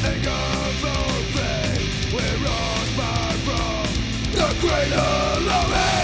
Think pain—we're all far from The great alone